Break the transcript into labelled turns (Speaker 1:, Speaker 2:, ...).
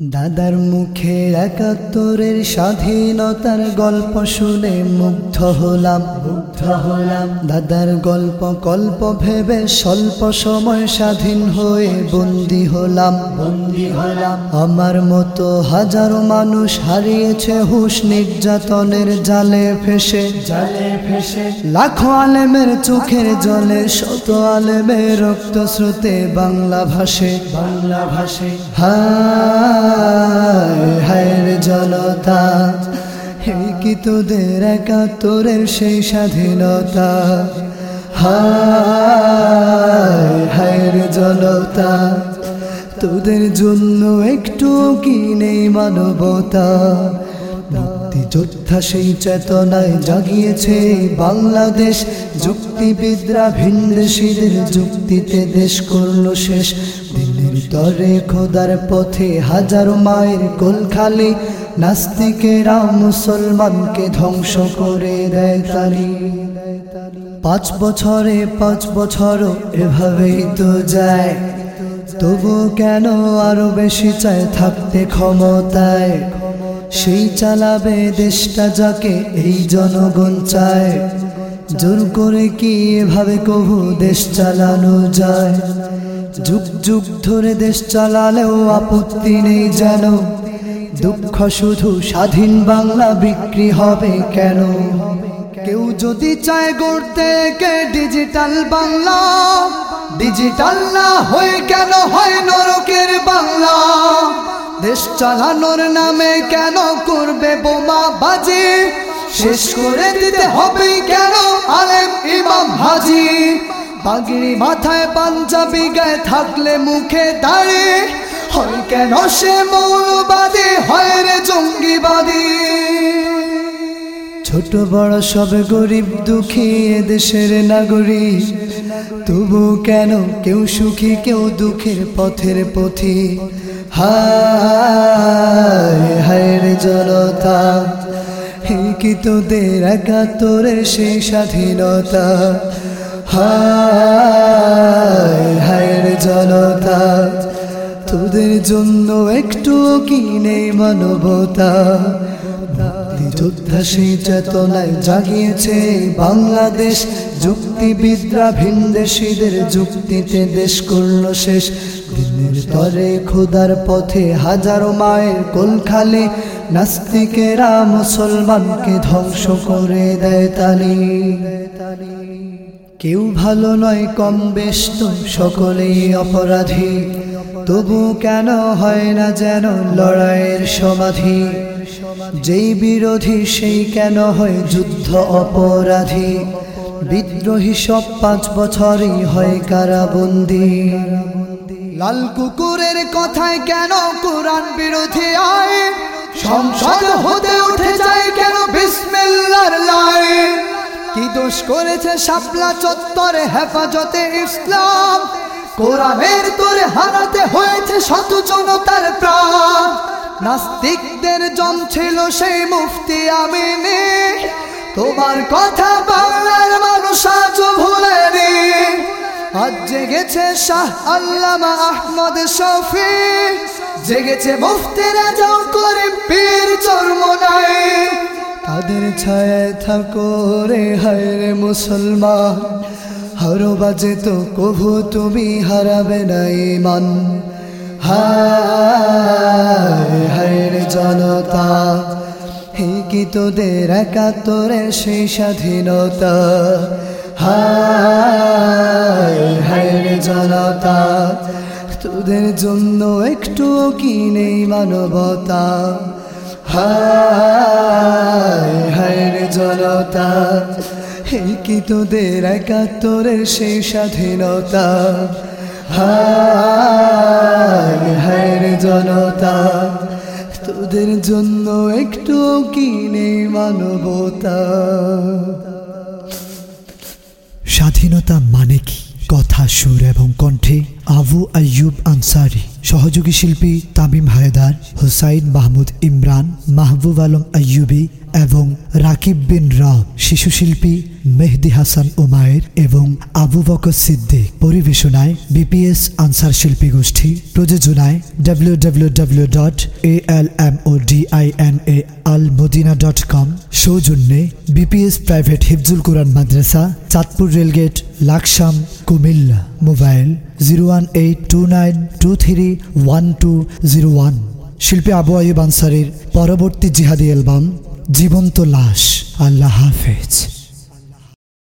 Speaker 1: দাদার মুখে একাত্তরের স্বাধীনতার গল্প শুনে মুগ্ধ হলাম মুগ্ধ হলাম। দাদার গল্প কল্প ভেবে স্বল্প সময় স্বাধীন হয়ে বন্দি হলাম বন্দি হলাম। আমার মতো হাজারো মানুষ হারিয়েছে হুশ নির্যাতনের জালে ফেসে জালে ফেসে। লাখো আলেমের চোখের জলে, শত আলেমের রক্ত স্রোতে বাংলা ভাষে বাংলা ভাষে হায়। জনতা হে কি তোদের একাত্তরের সেই স্বাধীনতা? হায় হায়ের জনতা, তোদের জন্য একটু কি নেই মানবতা? মুক্তিযোদ্ধা সেই চেতনায় জাগিয়েছে বাংলাদেশ, যুক্তিবিদরা ভিনদেশীদের যুক্তিতে দেশ করল শেষ। তরে খোদার পথে হাজারো মায়ের কোল খালি, নাস্তিকেরা মুসলমানকে ধ্বংস করে দেয় তালি। পাঁচ বছরে পাঁচ বছর এভাবেই তো যায়। তবু কেন আরও বেশি চায় থাকতে ক্ষমতায়? সেই চালাবে দেশটা যাকে এই জনগণ চায়। জোর করে কি এভাবে কবু দেশ চালানো যায়? যুগ যুগ ধরে দেশ চালালেও আপত্তি নেই যেন। দুঃখ শুধু স্বাধীন বাংলা বিক্রি হবে কেন? কেউ যদি চায় গড়তে কে ডিজিটাল বাংলা ডিজিটাল না হয়ে কেন হয় নরকের বাংলা? দেশ চালানোর নামে কেন করবে বোমা বাজি? শেষ করে দিতে হবে কেন আলেম ইমাম হাজি? পাগড়ি মাথায় পাঞ্জাবি গায়ে থাকলে মুখে দাঁড়ে। হয় কেন সে মৌলবাদী, হয় রে জঙ্গিবাদী? ছোট বড় সব গরিব দুঃখী দেশের নাগরিক। তবু কেন কেউ সুখী, কেউ দুঃখের পথের পথি? হায় হায় রে জনতা কি তোদের একাত্তরের সেই স্বাধীনতা। হায় হায় রে জনতা তোদের জন্য একটু কি নেই মানবতা? যোদ্ধা সেই চেতনায় জাগিয়েছে বাংলাদেশ, যুক্তিবিদরা ভিনদেশীদের যুক্তিতে দেশ করল শেষ। দিনের তরে খোদার পথে হাজারো মায়ের কোল খালে নাস্তিকেরা মুসলমানকে ধ্বংস করে দেয় তালি। কেউ ভালো নয়, কম বেশ তো সকলেই অপরাধী। তবু কেন হয় না যেন লড়াইয়ের সমাধি? যেই বিরোধী, সেই কেন হয় যুদ্ধ অপরাধী? বিদ্রোহী সব পাঁচ বছরই হয় কারাবন্দি। লাল কুকুরের কথায় কেন কোরআন বিরোধী আয় সংসদ হতে উঠে যায় কেন বিসমিল্লার কি দোষ করেছে শাপলা চত্বরে হেফাজতে ইসলাম। কোরআনের তোরে হারাতে হয়েছে শত জনতার প্রাণ। নাস্তিকদের জম ছিল সেই মুফতি আমিনে। তোমার কথা বাংলার মানুষ আজ ভুলেনি আজ জেগেছে শাহ আল্লামা আহমদ শফি। জেগেছে মুফতি রাজা করে পীর চর্মনায় তাদের ছায় থাকো রে, হায় রে মুসলমান। হারো বাজে তো কভু তুমি হারাবে না ইমান হায় হায় রে জনতা, হে কি তোদের একাত্তরে সেই স্বাধীনতা? হায় হায় রে জনতা, তোদের জন্য একটু কি নেই মানবতা? হায় হায় রে জনতা, হে কি তোদের একাত্তরের সেই স্বাধীনতা? হায় হায় রে জনতা, তোদের জন্য একটু কি নেই মানবতা?
Speaker 2: স্বাধীনতা মানে কি? কথা সুর এবং কণ্ঠে আবু আয়ুব আনসারি। সহযোগী শিল্পী তামিম হায়দার, হুসাইন মাহমুদ ইমরান, মাহবুব আলম আয়ুবী এবং রাকিব বিন রব শিশুশিল্পী মেহদি হাসান ওমায়ের এবং আবু বকর সিদ্দিক। পরিবেশনায় বিপিএস আনসার শিল্পী গোষ্ঠী। প্রযোজনায় W W W dot A L M O D I N A Al Madina dot com. সৌজন্যে বিপিএস প্রাইভেট হিফজুল কোরআন মাদ্রাসা, Chandpur rail gate, Laksam, Comilla. Mobile zero one eight two nine two three one two zero one. শিল্পী আবু আয়ুব আনসারির পরবর্তী জিহাদি album, জীবন্ত লাশ। আল্লাহ হাফেজ।